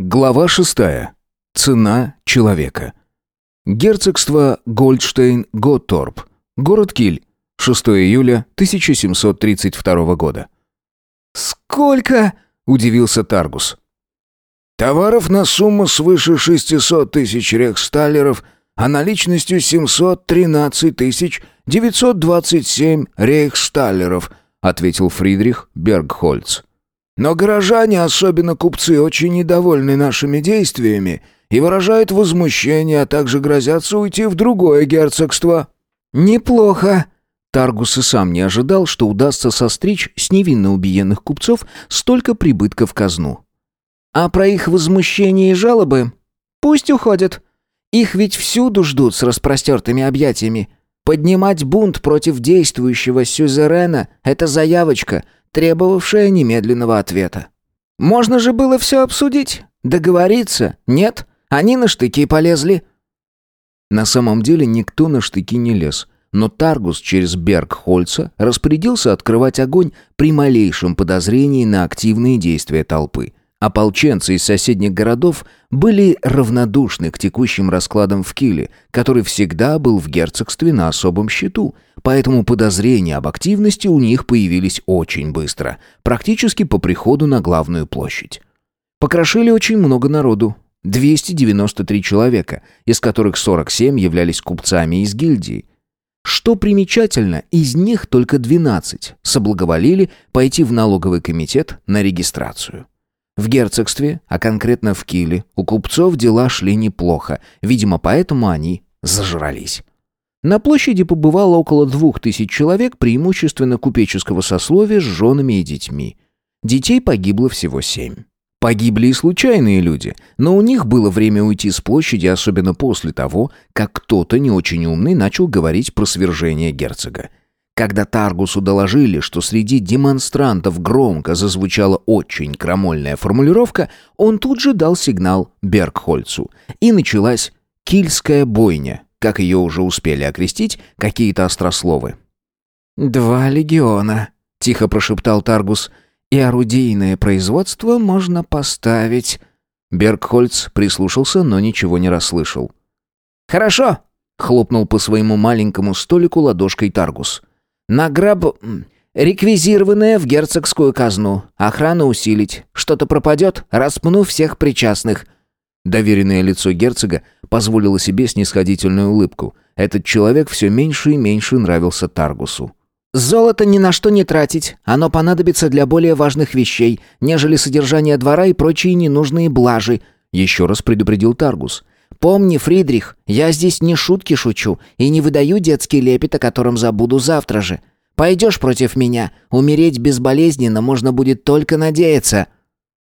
Глава шестая. Цена человека. Герцогство Гольдштейн-Готторп. Город Киль. 6 июля 1732 года. «Сколько?» – удивился Таргус. «Товаров на сумму свыше 600 тысяч рейхсталлеров, а наличностью 713 тысяч 927 рейхсталлеров», – ответил Фридрих Бергхольц. «Но горожане, особенно купцы, очень недовольны нашими действиями и выражают возмущение, а также грозятся уйти в другое герцогство». «Неплохо», Таргус и сам не ожидал, что удастся состричь с невинно убиенных купцов столько прибытка в казну. А про их возмущение и жалобы пусть уходят. Их ведь всюду ждут с распростертыми объятиями. Поднимать бунт против действующего сюзерена – это заявочка, требовавшая немедленного ответа. Можно же было все обсудить, договориться. Нет, они на штыки полезли. На самом деле никто на штыки не лез – но Таргус через Бергхольца распорядился открывать огонь при малейшем подозрении на активные действия толпы. Ополченцы из соседних городов были равнодушны к текущим раскладам в Киле, который всегда был в герцогстве на особом счету, поэтому подозрения об активности у них появились очень быстро, практически по приходу на главную площадь. Покрошили очень много народу, 293 человека, из которых 47 являлись купцами из гильдии. Что примечательно, из них только 12 соблаговолили пойти в налоговый комитет на регистрацию. В герцогстве, а конкретно в Киле, у купцов дела шли неплохо, видимо, поэтому они зажрались. На площади побывало около двух тысяч человек, преимущественно купеческого сословия с женами и детьми. Детей погибло всего семь. Погибли и случайные люди, но у них было время уйти с площади, особенно после того, как кто-то не очень умный начал говорить про свержение герцога. Когда Таргусу доложили, что среди демонстрантов громко зазвучала очень крамольная формулировка, он тут же дал сигнал Бергхольцу. И началась «кильская бойня», как ее уже успели окрестить какие-то острословы. «Два легиона», — тихо прошептал Таргус, — и орудийное производство можно поставить...» Бергхольц прислушался, но ничего не расслышал. «Хорошо!» — хлопнул по своему маленькому столику ладошкой Таргус. «Награб... реквизированное в герцогскую казну. Охрану усилить. Что-то пропадет, распну всех причастных». Доверенное лицо герцога позволило себе снисходительную улыбку. Этот человек все меньше и меньше нравился Таргусу. Золото ни на что не тратить, оно понадобится для более важных вещей, нежели содержание двора и прочие ненужные блажи», — еще раз предупредил Таргус. «Помни, Фридрих, я здесь не шутки шучу и не выдаю детский лепет, о котором забуду завтра же. Пойдешь против меня, умереть безболезненно можно будет только надеяться».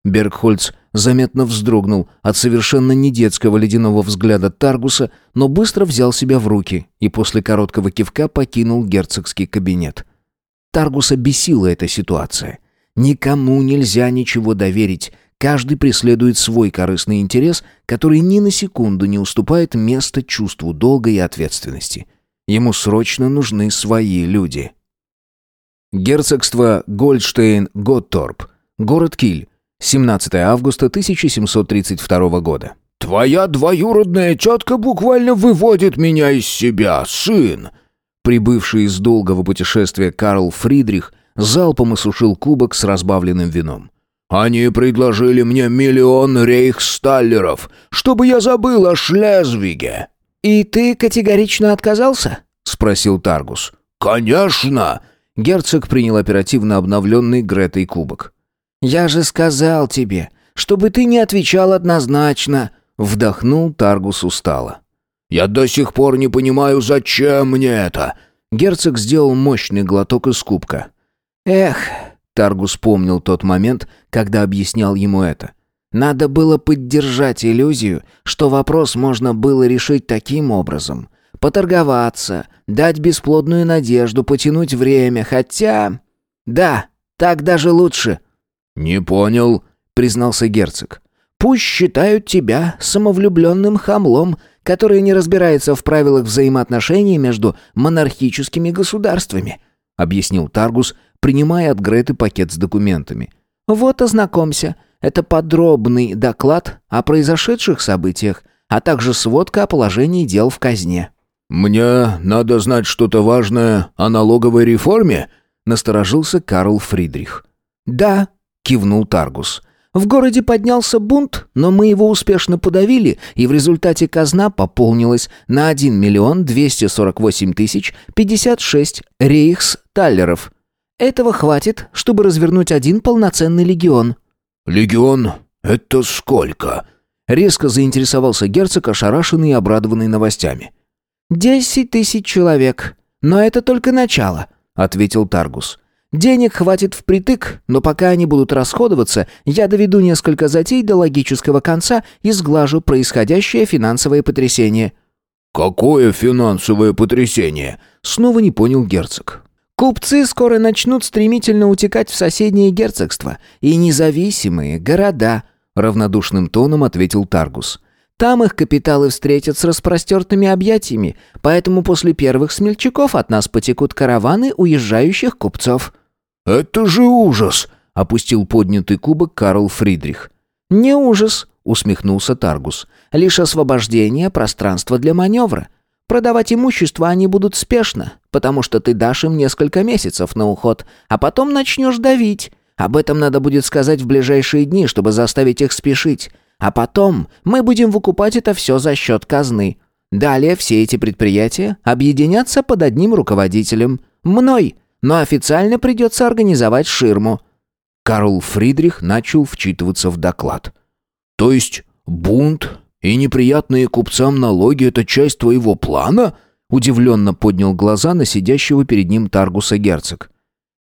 Бергхольц заметно вздрогнул от совершенно недетского ледяного взгляда Таргуса, но быстро взял себя в руки и после короткого кивка покинул герцогский кабинет. Таргуса бесила эта ситуация. Никому нельзя ничего доверить, каждый преследует свой корыстный интерес, который ни на секунду не уступает место чувству долга и ответственности. Ему срочно нужны свои люди. Герцогство Гольдштейн-Готторп, город Киль, 17 августа 1732 года. «Твоя двоюродная тетка буквально выводит меня из себя, сын!» Прибывший из долгого путешествия Карл Фридрих залпом осушил кубок с разбавленным вином. «Они предложили мне миллион рейхсталлеров, чтобы я забыл о Шлезвиге». «И ты категорично отказался?» — спросил Таргус. «Конечно!» Герцог принял оперативно обновленный Гретой кубок. «Я же сказал тебе, чтобы ты не отвечал однозначно», — вдохнул Таргус устало. «Я до сих пор не понимаю, зачем мне это?» Герцог сделал мощный глоток из кубка. «Эх», — Таргус помнил тот момент, когда объяснял ему это. «Надо было поддержать иллюзию, что вопрос можно было решить таким образом. Поторговаться, дать бесплодную надежду, потянуть время, хотя... Да, так даже лучше». «Не понял», — признался герцог. «Пусть считают тебя самовлюбленным хамлом, который не разбирается в правилах взаимоотношений между монархическими государствами», — объяснил Таргус, принимая от Греты пакет с документами. «Вот ознакомься. Это подробный доклад о произошедших событиях, а также сводка о положении дел в казне». «Мне надо знать что-то важное о налоговой реформе?» — насторожился Карл Фридрих. «Да», — кивнул Таргус. «В городе поднялся бунт, но мы его успешно подавили, и в результате казна пополнилась на 1 миллион 248 тысяч 56 рейхс-таллеров. Этого хватит, чтобы развернуть один полноценный легион». «Легион? Это сколько?» Резко заинтересовался герцог, ошарашенный и обрадованный новостями. «Десять тысяч человек. Но это только начало», — ответил Таргус. «Денег хватит впритык, но пока они будут расходоваться, я доведу несколько затей до логического конца и сглажу происходящее финансовое потрясение». «Какое финансовое потрясение?» — снова не понял герцог. Купцы скоро начнут стремительно утекать в соседние герцогства и независимые города, равнодушным тоном ответил Таргус. Там их капиталы встретят с распростертыми объятиями, поэтому после первых смельчаков от нас потекут караваны уезжающих купцов». «Это же ужас!» — опустил поднятый кубок Карл Фридрих. «Не ужас», — усмехнулся Таргус. «Лишь освобождение пространства для маневра. Продавать имущество они будут спешно, потому что ты дашь им несколько месяцев на уход, а потом начнешь давить. Об этом надо будет сказать в ближайшие дни, чтобы заставить их спешить. А потом мы будем выкупать это все за счет казны. Далее все эти предприятия объединятся под одним руководителем. Мной. Но официально придется организовать ширму». Карл Фридрих начал вчитываться в доклад. «То есть бунт «И неприятные купцам налоги — это часть твоего плана?» Удивленно поднял глаза на сидящего перед ним Таргуса герцог.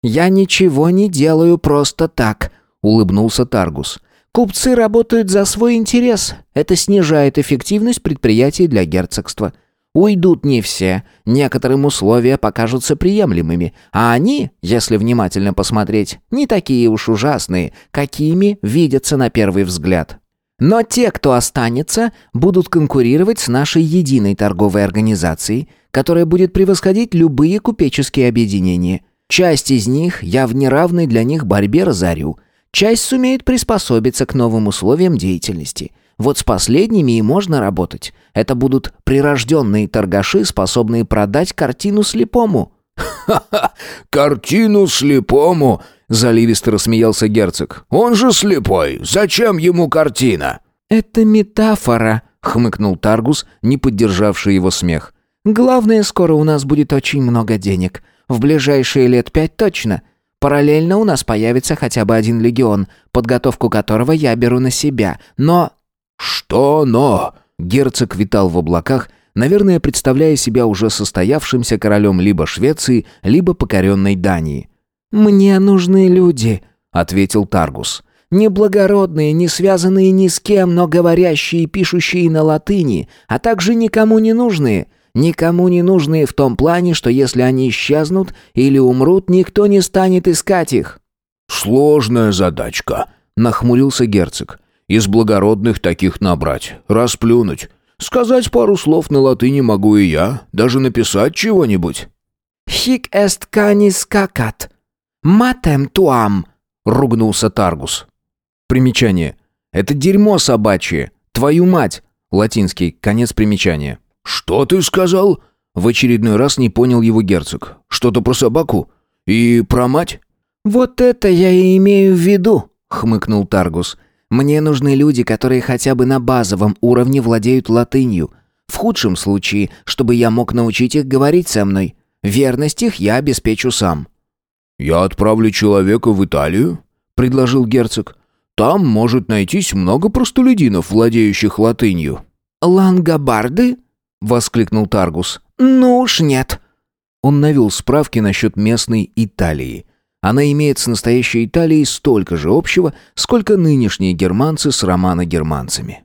«Я ничего не делаю просто так», — улыбнулся Таргус. «Купцы работают за свой интерес. Это снижает эффективность предприятий для герцогства. Уйдут не все, некоторым условия покажутся приемлемыми, а они, если внимательно посмотреть, не такие уж ужасные, какими видятся на первый взгляд. Но те, кто останется, будут конкурировать с нашей единой торговой организацией, которая будет превосходить любые купеческие объединения. Часть из них я в неравной для них борьбе разорю. Часть сумеет приспособиться к новым условиям деятельности. Вот с последними и можно работать. Это будут прирожденные торгаши, способные продать картину слепому. «Ха-ха! Картину слепому!» Заливисто рассмеялся герцог. «Он же слепой! Зачем ему картина?» «Это метафора», — хмыкнул Таргус, не поддержавший его смех. «Главное, скоро у нас будет очень много денег. В ближайшие лет пять точно. Параллельно у нас появится хотя бы один легион, подготовку которого я беру на себя. Но...» «Что «но»?» Герцог витал в облаках, наверное, представляя себя уже состоявшимся королем либо Швеции, либо покоренной Дании. «Мне нужны люди», — ответил Таргус. «Неблагородные, не связанные ни с кем, но говорящие и пишущие на латыни, а также никому не нужные. Никому не нужные в том плане, что если они исчезнут или умрут, никто не станет искать их». «Сложная задачка», — нахмурился герцог. «Из благородных таких набрать, расплюнуть. Сказать пару слов на латыни могу и я, даже написать чего-нибудь». «Хик эст канис какат», «Матем туам!» — ругнулся Таргус. Примечание. «Это дерьмо собачье! Твою мать!» Латинский. Конец примечания. «Что ты сказал?» В очередной раз не понял его герцог. «Что-то про собаку? И про мать?» «Вот это я и имею в виду», — хмыкнул Таргус. «Мне нужны люди, которые хотя бы на базовом уровне владеют латынью. В худшем случае, чтобы я мог научить их говорить со мной. Верность их я обеспечу сам». «Я отправлю человека в Италию», — предложил герцог. «Там может найтись много простолюдинов, владеющих латынью». «Лангобарды?» — воскликнул Таргус. «Ну уж нет». Он навел справки насчет местной Италии. Она имеет с настоящей Италией столько же общего, сколько нынешние германцы с романо-германцами.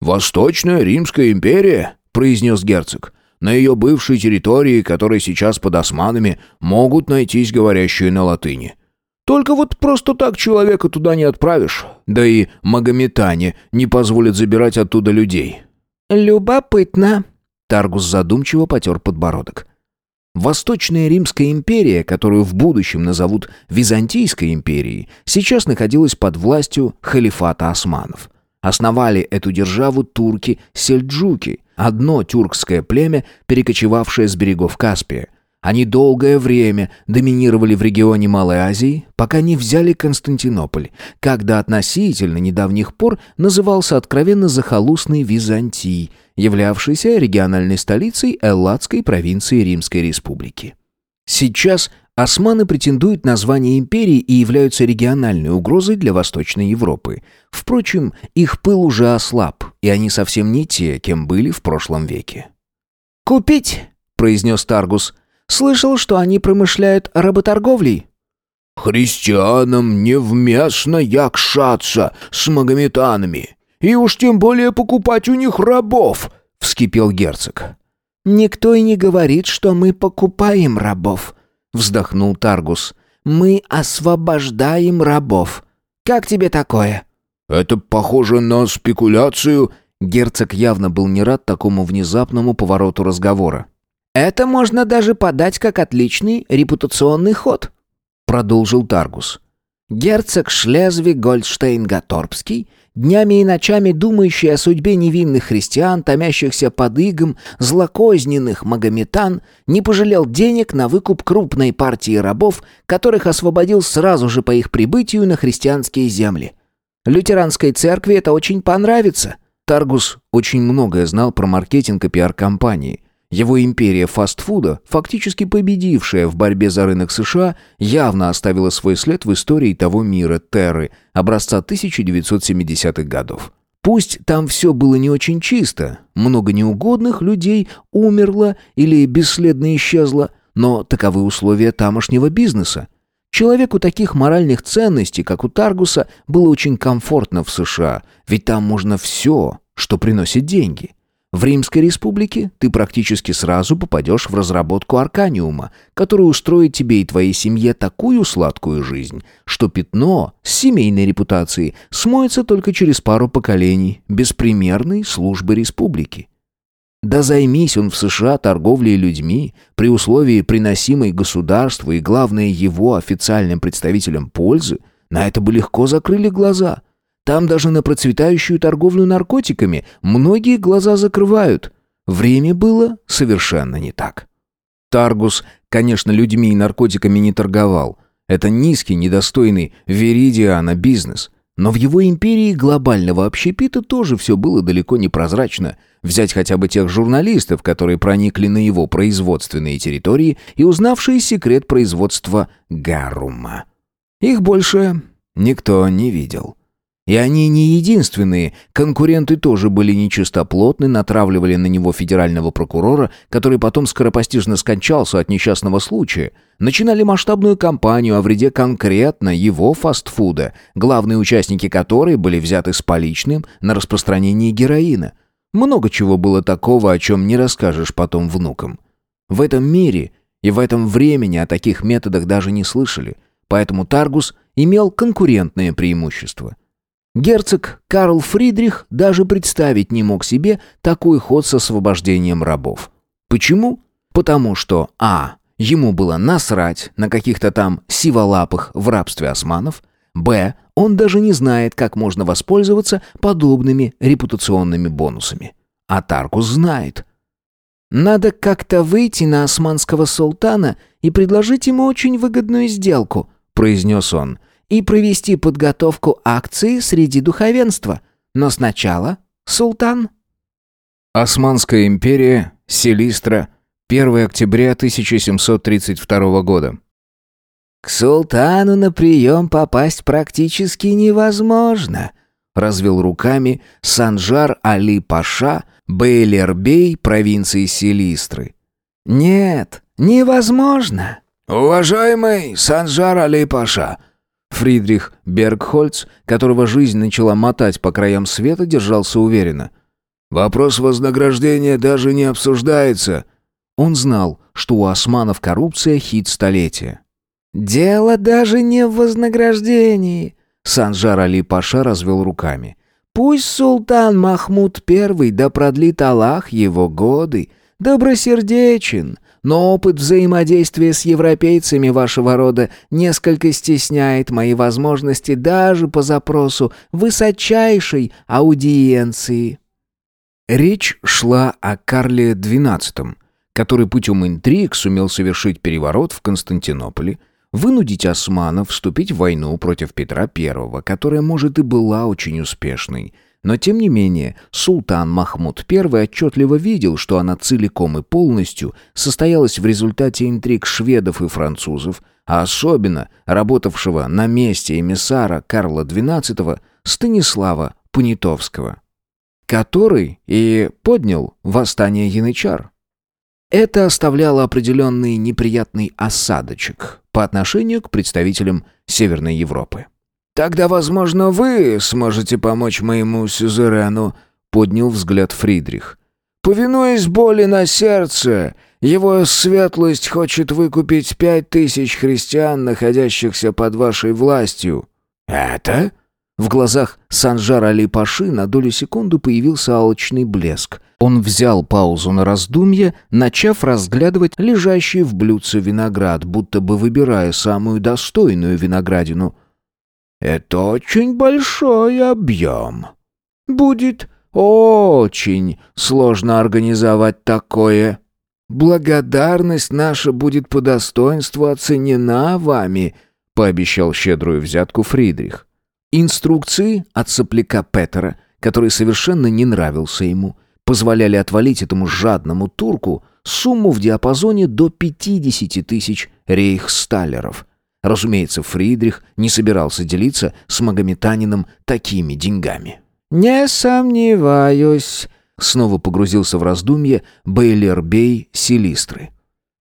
«Восточная Римская империя», — произнес герцог. На ее бывшей территории, которая сейчас под османами, могут найтись говорящие на латыни. Только вот просто так человека туда не отправишь. Да и магометане не позволят забирать оттуда людей». «Любопытно». Таргус задумчиво потер подбородок. Восточная Римская империя, которую в будущем назовут Византийской империей, сейчас находилась под властью халифата османов. Основали эту державу турки-сельджуки, одно тюркское племя, перекочевавшее с берегов Каспия. Они долгое время доминировали в регионе Малой Азии, пока не взяли Константинополь, до относительно недавних пор назывался откровенно захолустный Византий, являвшийся региональной столицей Элладской провинции Римской Республики. Сейчас османы претендуют на звание империи и являются региональной угрозой для Восточной Европы. Впрочем, их пыл уже ослаб, и они совсем не те, кем были в прошлом веке. «Купить!» — произнес Таргус — Слышал, что они промышляют работорговлей». «Христианам невместно якшаться с магометанами, и уж тем более покупать у них рабов», — вскипел герцог. «Никто и не говорит, что мы покупаем рабов», — вздохнул Таргус. «Мы освобождаем рабов. Как тебе такое?» «Это похоже на спекуляцию», Герцог явно был не рад такому внезапному повороту разговора. «Это можно даже подать как отличный репутационный ход», — продолжил Таргус. «Герцог Шлезвиг-Гольдштейн-Гаторбский, днями и ночами думающий о судьбе невинных христиан, томящихся под игом, злокозненных магометан, не пожалел денег на выкуп крупной партии рабов, которых освободил сразу же по их прибытию на христианские земли. Лютеранской церкви это очень понравится». Таргус очень многое знал про маркетинг и пиар-компании — его империя фастфуда, фактически победившая в борьбе за рынок США, явно оставила свой след в истории того мира Терры образца 1970-х годов. Пусть там все было не очень чисто, много неугодных людей умерло или бесследно исчезло, но таковы условия тамошнего бизнеса. Человеку таких моральных ценностей, как у Таргуса, было очень комфортно в США, ведь там можно все, что приносит деньги – в Римской республике ты практически сразу попадешь в разработку арканиума, который устроит тебе и твоей семье такую сладкую жизнь, что пятно с семейной репутацией смоется только через пару поколений беспримерной службы республики. Да займись он в США торговлей людьми, при условии приносимой государству и, главное, его официальным представителям пользы, на это бы легко закрыли глаза – там даже на процветающую торговлю наркотиками многие глаза закрывают. Время было совершенно не так. Таргус, конечно, людьми и наркотиками не торговал. Это низкий, недостойный Веридиана бизнес. Но в его империи глобального общепита тоже все было далеко не прозрачно. Взять хотя бы тех журналистов, которые проникли на его производственные территории и узнавшие секрет производства Гарума. Их больше никто не видел. И они не единственные. Конкуренты тоже были нечистоплотны, натравливали на него федерального прокурора, который потом скоропостижно скончался от несчастного случая. Начинали масштабную кампанию о вреде конкретно его фастфуда, главные участники которой были взяты с поличным на распространение героина. Много чего было такого, о чем не расскажешь потом внукам. В этом мире и в этом времени о таких методах даже не слышали, поэтому Таргус имел конкурентное преимущество – Герцог Карл Фридрих даже представить не мог себе такой ход с освобождением рабов. Почему? Потому что а. Ему было насрать на каких-то там сиволапых в рабстве османов, б. Он даже не знает, как можно воспользоваться подобными репутационными бонусами. А Таркус знает. Надо как-то выйти на османского султана и предложить ему очень выгодную сделку, произнес он и провести подготовку акции среди духовенства. Но сначала султан. Османская империя, Селистра, 1 октября 1732 года. «К султану на прием попасть практически невозможно», — развел руками Санжар Али Паша, Бейлербей провинции Селистры. «Нет, невозможно». «Уважаемый Санжар Али Паша», Фридрих Бергхольц, которого жизнь начала мотать по краям света, держался уверенно. «Вопрос вознаграждения даже не обсуждается». Он знал, что у османов коррупция хит столетия. «Дело даже не в вознаграждении», — Санжар Али Паша развел руками. «Пусть султан Махмуд I да продлит Аллах его годы, добросердечен, но опыт взаимодействия с европейцами вашего рода несколько стесняет мои возможности даже по запросу высочайшей аудиенции». Речь шла о Карле XII, который путем интриг сумел совершить переворот в Константинополе, вынудить османов вступить в войну против Петра I, которая, может, и была очень успешной. Но, тем не менее, султан Махмуд I отчетливо видел, что она целиком и полностью состоялась в результате интриг шведов и французов, а особенно работавшего на месте эмиссара Карла XII Станислава Понятовского, который и поднял восстание янычар. Это оставляло определенный неприятный осадочек по отношению к представителям Северной Европы. «Тогда, возможно, вы сможете помочь моему сюзерену», — поднял взгляд Фридрих. «Повинуясь боли на сердце, его светлость хочет выкупить пять тысяч христиан, находящихся под вашей властью». «Это?» В глазах Санжара Али-Паши на долю секунды появился алчный блеск. Он взял паузу на раздумье, начав разглядывать лежащий в блюдце виноград, будто бы выбирая самую достойную виноградину. «Это очень большой объем. Будет очень сложно организовать такое. Благодарность наша будет по достоинству оценена вами», — пообещал щедрую взятку Фридрих. Инструкции от сопляка Петера, который совершенно не нравился ему, позволяли отвалить этому жадному турку сумму в диапазоне до 50 тысяч рейхсталлеров. Разумеется, Фридрих не собирался делиться с магометанином такими деньгами. «Не сомневаюсь», — снова погрузился в раздумье Бейлербей Селистры.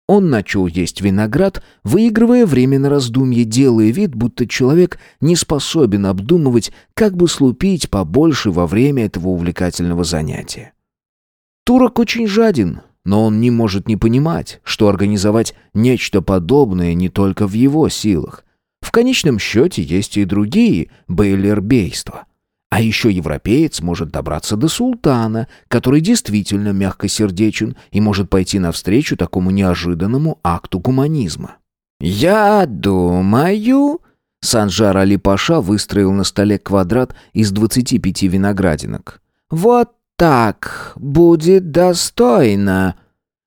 Он начал есть виноград, выигрывая время на раздумье, делая вид, будто человек не способен обдумывать, как бы слупить побольше во время этого увлекательного занятия. Турок очень жаден, но он не может не понимать, что организовать нечто подобное не только в его силах. В конечном счете есть и другие бейлербейства. А еще европеец может добраться до султана, который действительно мягкосердечен и может пойти навстречу такому неожиданному акту гуманизма. «Я думаю...» Санжар Али-Паша выстроил на столе квадрат из 25 виноградинок. «Вот так будет достойно!»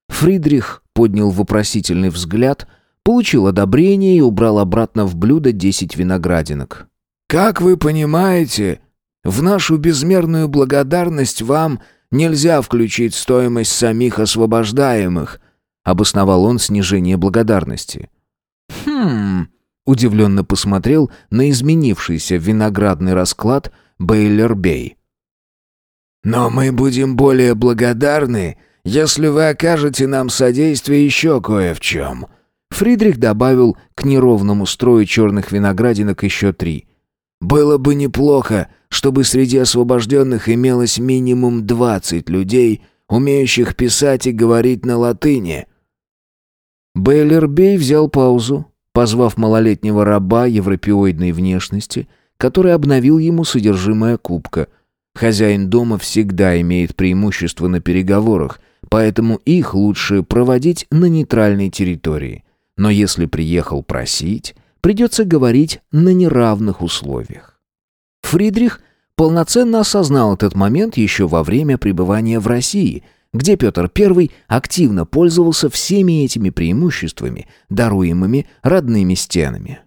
Фридрих поднял вопросительный взгляд, получил одобрение и убрал обратно в блюдо 10 виноградинок. «Как вы понимаете, в нашу безмерную благодарность вам нельзя включить стоимость самих освобождаемых», обосновал он снижение благодарности. «Хм...» удивленно посмотрел на изменившийся виноградный расклад Бейлер-Бей. «Но мы будем более благодарны, если вы окажете нам содействие еще кое в чем». Фридрих добавил к неровному строю черных виноградинок еще три. «Было бы неплохо, чтобы среди освобожденных имелось минимум 20 людей, умеющих писать и говорить на латыни. Бейлербей взял паузу, позвав малолетнего раба европеоидной внешности, который обновил ему содержимое кубка. Хозяин дома всегда имеет преимущество на переговорах, поэтому их лучше проводить на нейтральной территории. Но если приехал просить, придется говорить на неравных условиях. Фридрих полноценно осознал этот момент еще во время пребывания в России, где Петр I активно пользовался всеми этими преимуществами, даруемыми родными стенами.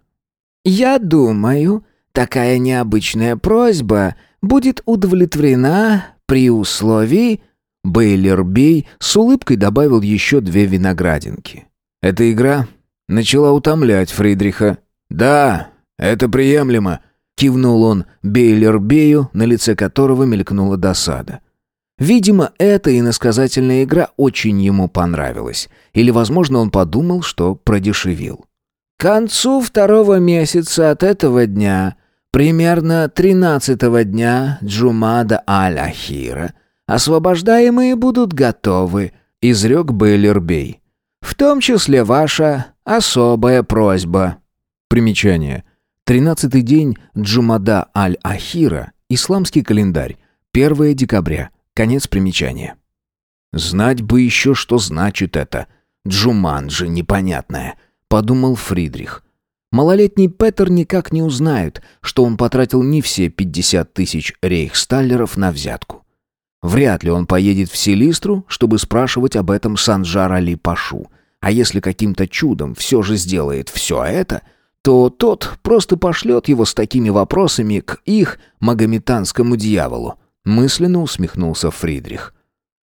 «Я думаю, такая необычная просьба будет удовлетворена при условии...» Бейлер-Бей с улыбкой добавил еще две виноградинки. Эта игра начала утомлять Фридриха. «Да, это приемлемо», Кивнул он Бейлербею, на лице которого мелькнула досада. Видимо, эта иносказательная игра очень ему понравилась. Или, возможно, он подумал, что продешевил. «К концу второго месяца от этого дня, примерно тринадцатого дня Джумада Аль-Ахира, освобождаемые будут готовы», — изрек Бейлербей. «В том числе ваша особая просьба». Примечание. Тринадцатый день Джумада аль-Ахира, исламский календарь, 1 декабря, конец примечания. Знать бы еще, что значит это. Джуманджи непонятное, подумал Фридрих. Малолетний Петер никак не узнает, что он потратил не все 50 тысяч рейхсталлеров на взятку. Вряд ли он поедет в Селистру, чтобы спрашивать об этом Санжар Али Пашу. А если каким-то чудом все же сделает все это, то тот просто пошлет его с такими вопросами к их магометанскому дьяволу. Мысленно усмехнулся Фридрих.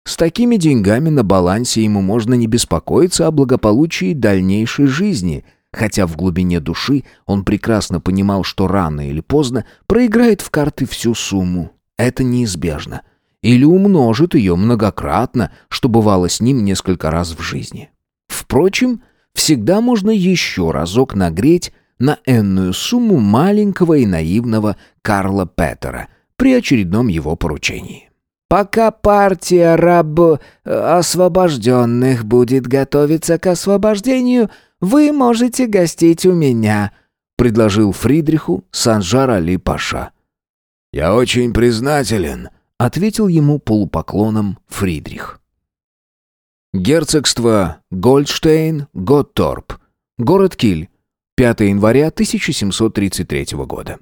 С такими деньгами на балансе ему можно не беспокоиться о благополучии дальнейшей жизни, хотя в глубине души он прекрасно понимал, что рано или поздно проиграет в карты всю сумму. Это неизбежно. Или умножит ее многократно, что бывало с ним несколько раз в жизни. Впрочем, всегда можно еще разок нагреть на энную сумму маленького и наивного Карла Петера при очередном его поручении. Пока партия раб э, освобожденных будет готовиться к освобождению, вы можете гостить у меня», — предложил Фридриху Санжар Али Паша. «Я очень признателен», — ответил ему полупоклоном Фридрих. Герцогство Гольдштейн-Готторп. Город Киль. 5 января 1733 года.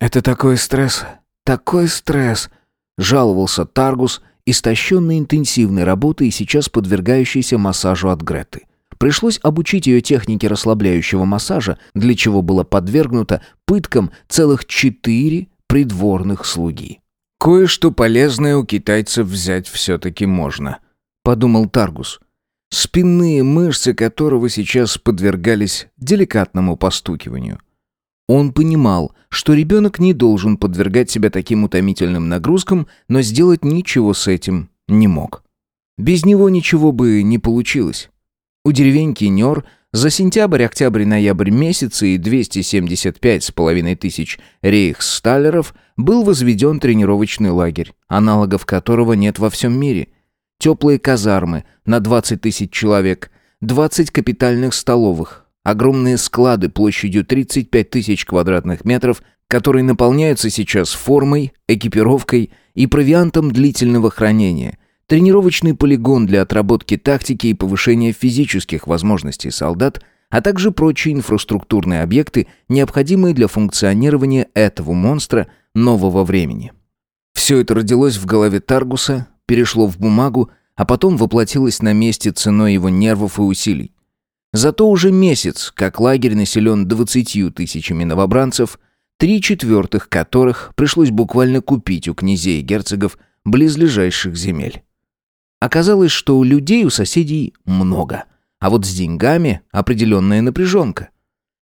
«Это такой стресс, такой стресс», Жаловался Таргус, истощенный интенсивной работой и сейчас подвергающийся массажу от Греты. Пришлось обучить ее технике расслабляющего массажа, для чего было подвергнуто пыткам целых четыре придворных слуги. «Кое-что полезное у китайцев взять все-таки можно», — подумал Таргус. Спинные мышцы которого сейчас подвергались деликатному постукиванию — он понимал, что ребенок не должен подвергать себя таким утомительным нагрузкам, но сделать ничего с этим не мог. Без него ничего бы не получилось. У деревеньки Нер за сентябрь, октябрь, ноябрь месяцы и 275 с половиной тысяч рейхсталлеров был возведен тренировочный лагерь, аналогов которого нет во всем мире. Теплые казармы на 20 тысяч человек, 20 капитальных столовых, Огромные склады площадью 35 тысяч квадратных метров, которые наполняются сейчас формой, экипировкой и провиантом длительного хранения. Тренировочный полигон для отработки тактики и повышения физических возможностей солдат, а также прочие инфраструктурные объекты, необходимые для функционирования этого монстра нового времени. Все это родилось в голове Таргуса, перешло в бумагу, а потом воплотилось на месте ценой его нервов и усилий. Зато уже месяц, как лагерь населен двадцатью тысячами новобранцев, три четвертых которых пришлось буквально купить у князей и герцогов близлежащих земель. Оказалось, что у людей у соседей много, а вот с деньгами определенная напряженка.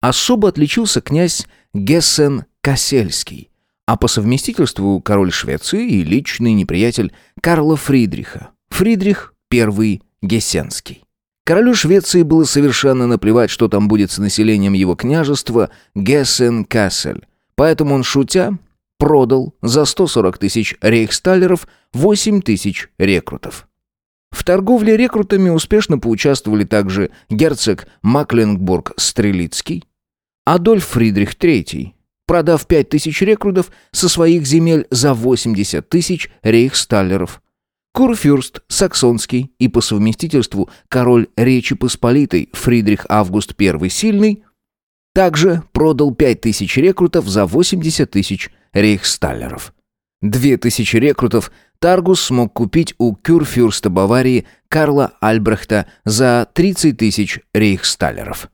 Особо отличился князь Гессен Кассельский, а по совместительству король Швеции и личный неприятель Карла Фридриха, Фридрих I Гессенский. Королю Швеции было совершенно наплевать, что там будет с населением его княжества Гессен-Кассель. Поэтому он, шутя, продал за 140 тысяч рейхсталлеров 8 тысяч рекрутов. В торговле рекрутами успешно поучаствовали также герцог Макленбург-Стрелицкий, Адольф Фридрих III, продав 5 тысяч рекрутов со своих земель за 80 тысяч рейхсталлеров – Курфюрст Саксонский и по совместительству король Речи Посполитой Фридрих Август I Сильный также продал 5000 рекрутов за 80 тысяч рейхсталлеров. 2000 рекрутов Таргус смог купить у кюрфюрста Баварии Карла Альбрехта за 30 тысяч рейхсталлеров.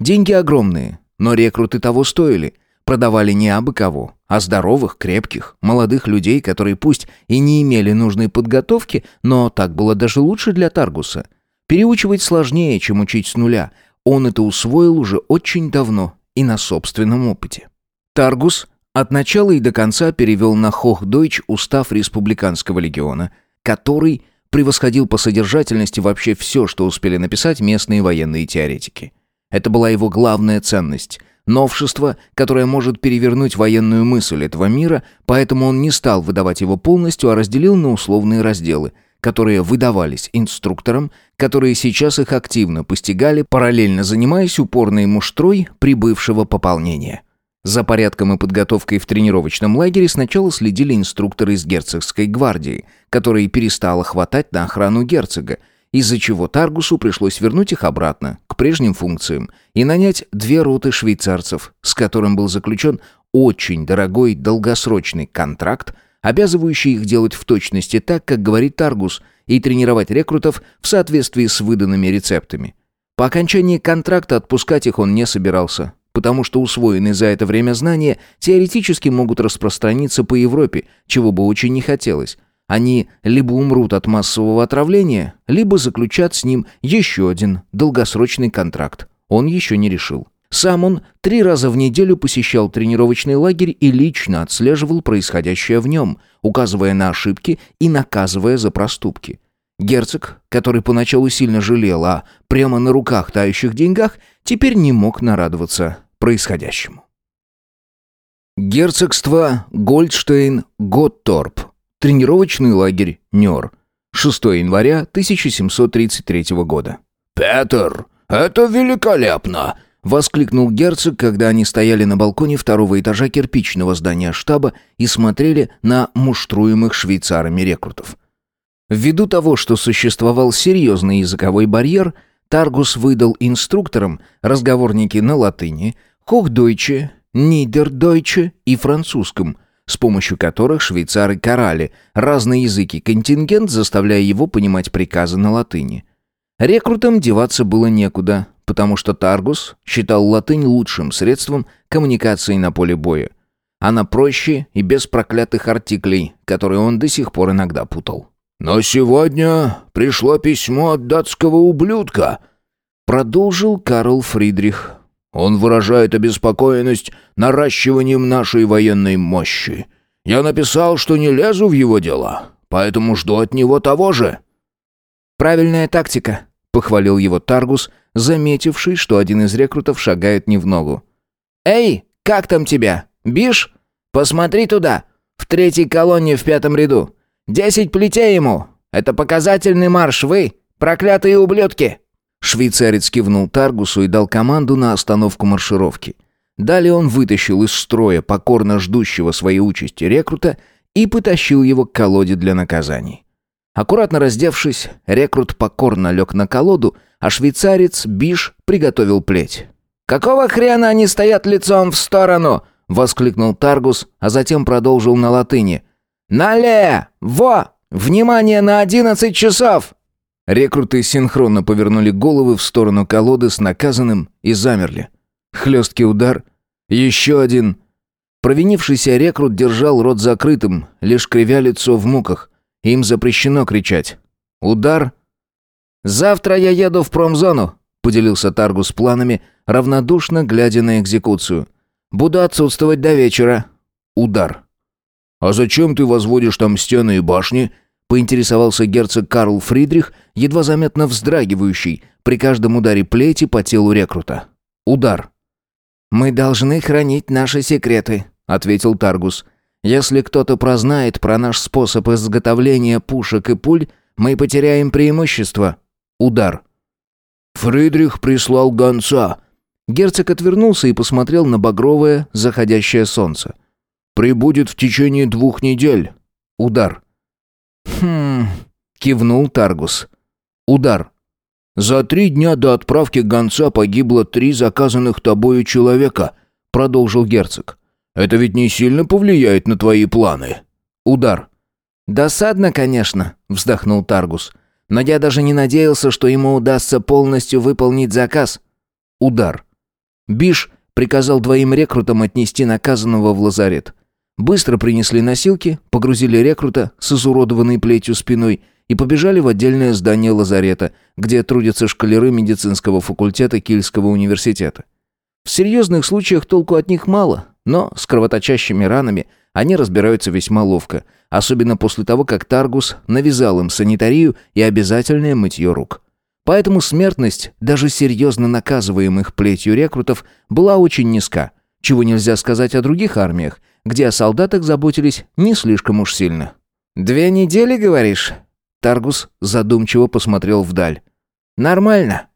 Деньги огромные, но рекруты того стоили – Продавали не абы кого, а здоровых, крепких, молодых людей, которые пусть и не имели нужной подготовки, но так было даже лучше для Таргуса. Переучивать сложнее, чем учить с нуля. Он это усвоил уже очень давно и на собственном опыте. Таргус от начала и до конца перевел на Хохдойч устав Республиканского легиона, который превосходил по содержательности вообще все, что успели написать местные военные теоретики. Это была его главная ценность – Новшество, которое может перевернуть военную мысль этого мира, поэтому он не стал выдавать его полностью, а разделил на условные разделы, которые выдавались инструкторам, которые сейчас их активно постигали, параллельно занимаясь упорной муштрой прибывшего пополнения. За порядком и подготовкой в тренировочном лагере сначала следили инструкторы из герцогской гвардии, которые перестало хватать на охрану герцога, из-за чего Таргусу пришлось вернуть их обратно, к прежним функциям, и нанять две роты швейцарцев, с которым был заключен очень дорогой долгосрочный контракт, обязывающий их делать в точности так, как говорит Таргус, и тренировать рекрутов в соответствии с выданными рецептами. По окончании контракта отпускать их он не собирался, потому что усвоенные за это время знания теоретически могут распространиться по Европе, чего бы очень не хотелось. Они либо умрут от массового отравления, либо заключат с ним еще один долгосрочный контракт. Он еще не решил. Сам он три раза в неделю посещал тренировочный лагерь и лично отслеживал происходящее в нем, указывая на ошибки и наказывая за проступки. Герцог, который поначалу сильно жалел о прямо на руках тающих деньгах, теперь не мог нарадоваться происходящему. Герцогство Гольдштейн-Готторп. Тренировочный лагерь Нёр. 6 января 1733 года. «Петер, это великолепно!» — воскликнул герцог, когда они стояли на балконе второго этажа кирпичного здания штаба и смотрели на муштруемых швейцарами рекрутов. Ввиду того, что существовал серьезный языковой барьер, Таргус выдал инструкторам разговорники на латыни, хохдойче, нидердойче и французском, с помощью которых швейцары карали разные языки контингент, заставляя его понимать приказы на латыни. Рекрутам деваться было некуда, потому что Таргус считал латынь лучшим средством коммуникации на поле боя. Она проще и без проклятых артиклей, которые он до сих пор иногда путал. «Но сегодня пришло письмо от датского ублюдка», — продолжил Карл Фридрих. «Он выражает обеспокоенность наращиванием нашей военной мощи. Я написал, что не лезу в его дела, поэтому жду от него того же». «Правильная тактика», — похвалил его Таргус, заметивший, что один из рекрутов шагает не в ногу. «Эй, как там тебя? Биш? Посмотри туда, в третьей колонне в пятом ряду. Десять плетей ему! Это показательный марш, вы, проклятые ублюдки!» Швейцарец кивнул Таргусу и дал команду на остановку маршировки. Далее он вытащил из строя покорно ждущего своей участи рекрута и потащил его к колоде для наказаний. Аккуратно раздевшись, рекрут покорно лег на колоду, а швейцарец Биш приготовил плеть. «Какого хрена они стоят лицом в сторону?» — воскликнул Таргус, а затем продолжил на латыни. «Нале! Во! Внимание на одиннадцать часов!» Рекруты синхронно повернули головы в сторону колоды с наказанным и замерли. Хлесткий удар. Еще один. Провинившийся рекрут держал рот закрытым, лишь кривя лицо в муках. Им запрещено кричать. Удар. «Завтра я еду в промзону», — поделился Таргус планами, равнодушно глядя на экзекуцию. «Буду отсутствовать до вечера». Удар. «А зачем ты возводишь там стены и башни?» — поинтересовался герцог Карл Фридрих, едва заметно вздрагивающий при каждом ударе плети по телу рекрута. Удар. «Мы должны хранить наши секреты», — ответил Таргус. Если кто-то прознает про наш способ изготовления пушек и пуль, мы потеряем преимущество. Удар. Фридрих прислал гонца. Герцог отвернулся и посмотрел на багровое заходящее солнце. Прибудет в течение двух недель. Удар. Хм, кивнул Таргус. Удар. За три дня до отправки гонца погибло три заказанных тобою человека, продолжил герцог. Это ведь не сильно повлияет на твои планы. Удар. Досадно, конечно, вздохнул Таргус. Но я даже не надеялся, что ему удастся полностью выполнить заказ. Удар. Биш приказал двоим рекрутам отнести наказанного в лазарет. Быстро принесли носилки, погрузили рекрута с изуродованной плетью спиной и побежали в отдельное здание лазарета, где трудятся школяры медицинского факультета Кильского университета. В серьезных случаях толку от них мало, но с кровоточащими ранами они разбираются весьма ловко, особенно после того, как Таргус навязал им санитарию и обязательное мытье рук. Поэтому смертность даже серьезно наказываемых плетью рекрутов была очень низка, чего нельзя сказать о других армиях, где о солдатах заботились не слишком уж сильно. «Две недели, говоришь?» Таргус задумчиво посмотрел вдаль. «Нормально.